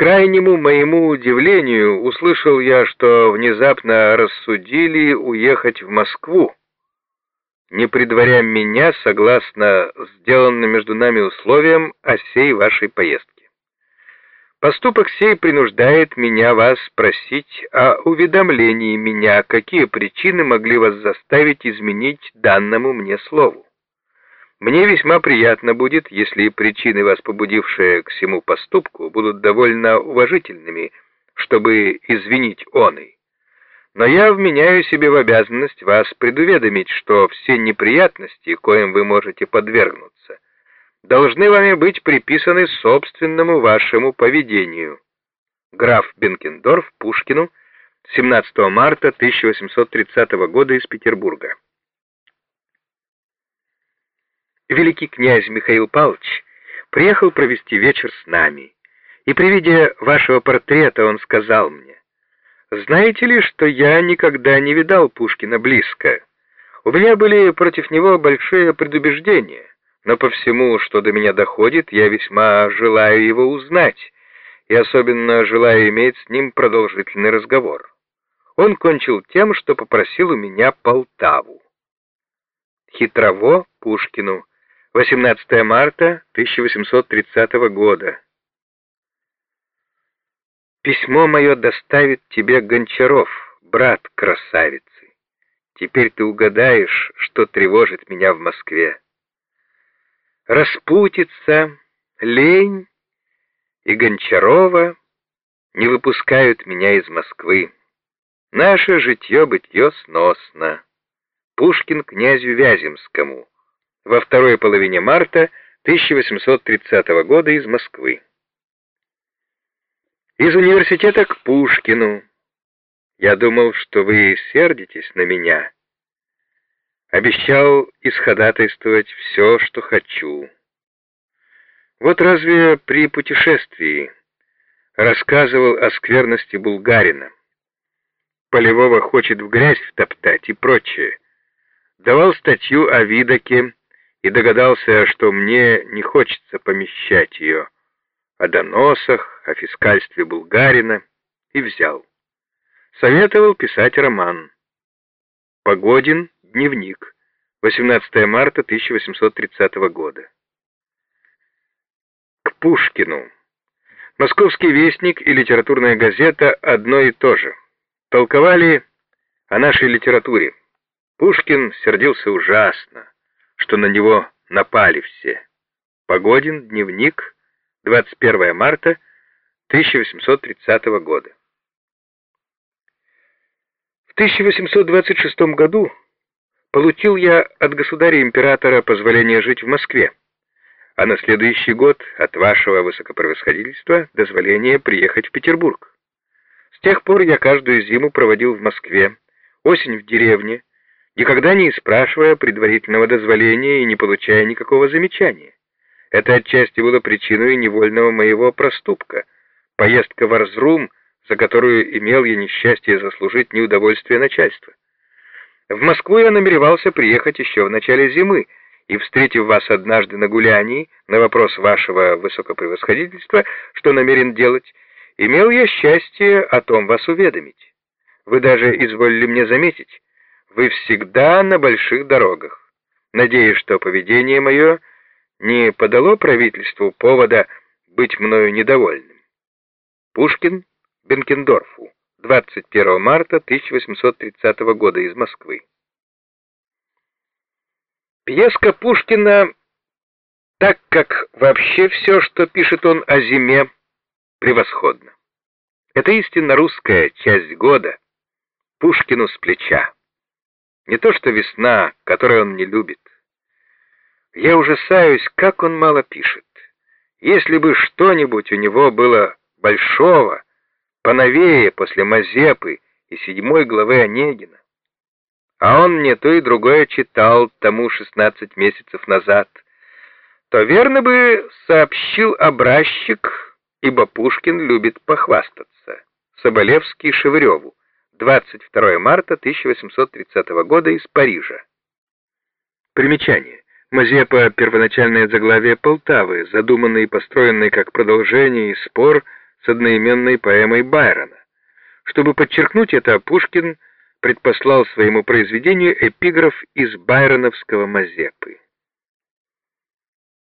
крайнему моему удивлению услышал я, что внезапно рассудили уехать в Москву, не предваря меня согласно сделанным между нами условиям о сей вашей поездке. Поступок сей принуждает меня вас просить о уведомлении меня, какие причины могли вас заставить изменить данному мне слову. Мне весьма приятно будет, если причины, вас побудившие к всему поступку, будут довольно уважительными, чтобы извинить оной. Но я вменяю себе в обязанность вас предуведомить, что все неприятности, коим вы можете подвергнуться, должны вами быть приписаны собственному вашему поведению. Граф Бенкендорф Пушкину 17 марта 1830 года из Петербурга. Великий князь Михаил Павлович приехал провести вечер с нами, и при виде вашего портрета он сказал мне, «Знаете ли, что я никогда не видал Пушкина близко? У меня были против него большие предубеждения, но по всему, что до меня доходит, я весьма желаю его узнать, и особенно желаю иметь с ним продолжительный разговор. Он кончил тем, что попросил у меня Полтаву. Хитрово Пушкину 18 марта 1830 года. Письмо мое доставит тебе Гончаров, брат красавицы. Теперь ты угадаешь, что тревожит меня в Москве. Распутица, лень и Гончарова не выпускают меня из Москвы. Наше житье-бытье сносно. Пушкин князю Вяземскому во второй половине марта 1830 года из Москвы. Из университета к Пушкину. Я думал, что вы сердитесь на меня. Обещал исходатайствовать все, что хочу. Вот разве при путешествии рассказывал о скверности Булгарина. Полевого хочет в грязь втоптать и прочее. Давал статью о Видоке, и догадался, что мне не хочется помещать ее, о доносах, о фискальстве Булгарина, и взял. Советовал писать роман. Погодин, дневник, 18 марта 1830 года. К Пушкину. Московский вестник и литературная газета одно и то же. Толковали о нашей литературе. Пушкин сердился ужасно что на него напали все. Погодин, дневник, 21 марта 1830 года. В 1826 году получил я от государя-императора позволение жить в Москве, а на следующий год от вашего высокопревосходительства дозволение приехать в Петербург. С тех пор я каждую зиму проводил в Москве, осень в деревне, никогда не спрашивая предварительного дозволения и не получая никакого замечания. Это отчасти было причиной невольного моего проступка, поездка в Арзрум, за которую имел я несчастье заслужить неудовольствие начальства. В Москву я намеревался приехать еще в начале зимы, и, встретив вас однажды на гулянии, на вопрос вашего высокопревосходительства, что намерен делать, имел я счастье о том вас уведомить. Вы даже изволили мне заметить, вы всегда на больших дорогах. Надеюсь, что поведение мое не подало правительству повода быть мною недовольным. Пушкин Бенкендорфу, 21 марта 1830 года из Москвы. Пьеска Пушкина, так как вообще все, что пишет он о зиме, превосходно. Это истинно русская часть года, Пушкину с плеча. Не то что весна, которую он не любит. Я ужасаюсь, как он мало пишет. Если бы что-нибудь у него было большого, поновее после Мазепы и седьмой главы Онегина. А он мне то и другое читал тому 16 месяцев назад, то верно бы сообщил образчик, ибо Пушкин любит похвастаться. Соболевский Шевреву. 22 марта 1830 года из Парижа. Примечание. Мазепа — первоначальное заглавие Полтавы, задуманный и построенный как продолжение и спор с одноименной поэмой Байрона. Чтобы подчеркнуть это, Пушкин предпослал своему произведению эпиграф из байроновского Мазепы.